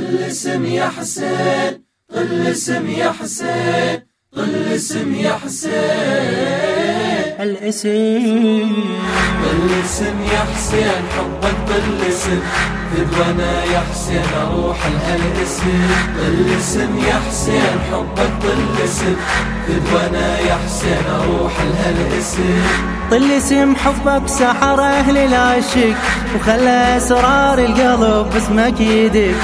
طلسم يا حسين طلسم يا حسين طلسم يا حسين. الاسم طلسم يا حسين حبك طلسم فدوانا يا حسين أروح لهالاسم طلسم يا حسين حبك طلسم فدوانا يا حسين أروح لهالاسم. طل اسم حبك سحر أهل العشق وخلى أسرار القلب باسمك يدق.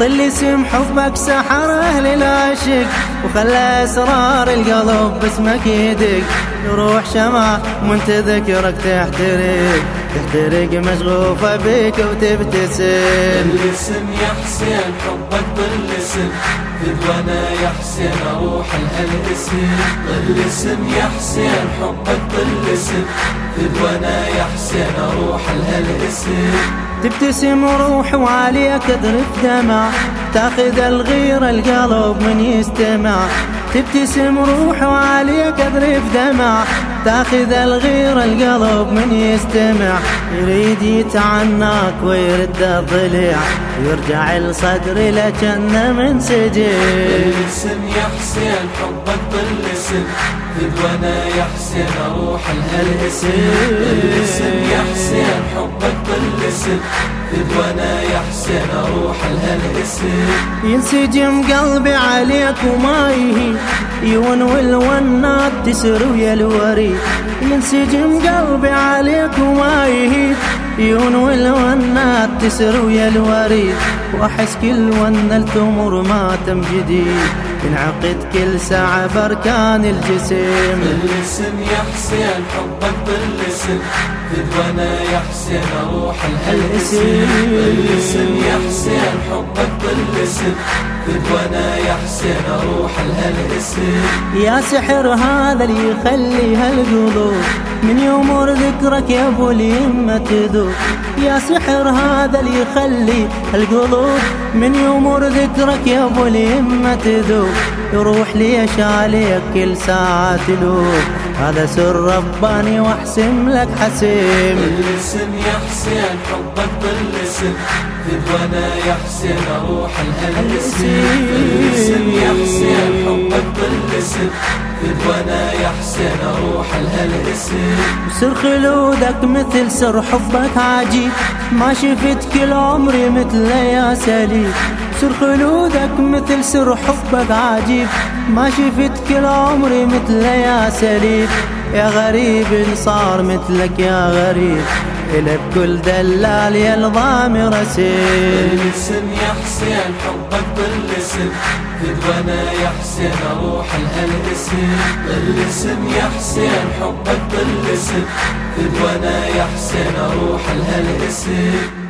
طل اسم حبك سحر أهل العشق وخلى أسرار القلب باسمك يدق. روح شمع وانت ذكرك تحترق. تحترق مشغوفة بك وتبتسم. طلسم يا حسين حبك طلسم فدوانا يا حسين أروح لهالاسم طلسم يا حسين حبك طلسم فدوانا يا حسين أروح لهالاسم تبتسم روح وعليك اذرف دمع. تاخذ الغير القلب من يستمع. تبتسم روح وعليك اذرف دمع. تاخذ الغير القلب من يستمع. يريد يتعناك ويرد الضلع. يرجع الصدر لجنة من سجن طلسم يا حسين حبك طلسم فدوانا يا حسين أروح لهالاسم طلسم يا حسين حبك طلسم فدوانا يا أروح لهالاسم ينسجم قلبي عليك وما يهي. يون والونات تسر ويا الوريد ينسجم قلبي عليك وما يهي يون والونات تسر ويا الوريد وأحس كل ون التمر ما تم جديد. ينعقد كل ساعة بركان الجسم. طلسم يا حسين حبك طلسم فدوانا يا حسين أروح لهالاسم طلسم يا حسين حبك طلسم فدوانا يا حسين أروح لهالاسم يا سحر هذا اللي يخلي هالقلوب من يمر ذكرك يا أبو اليمة تذوب. يا سحر هذا اللي يخلي القلوب من يمر ذكرك يا أبو اليمة تذوب. يروح ليش عليك كل ساعة تلوب هذا سر رباني وأحسم لك حسيم. طلسم يا حسين حبك طلسم فدوانا يا حسين أروح لهالاسم طلسم يا حسين حبك طلسم فدوانا يا حسين أروح لهالاسم سر خلودك مثل سر حبك عجيب. ما شفت كل عمري مثل يا سليم. سر خلودك مثل سر حبك عجيب. ما شفت كل عمري مثل يا سليم يا غريب صار مثلك يا غريب. إلى بكل دلال يا الضامر اسير طلسم يا حسين حبك طلسم فدوانا يا حسين أروح لهالاسم طلسم يا حسين حبك طلسم فدوانا يا حسين أروح لهالاسم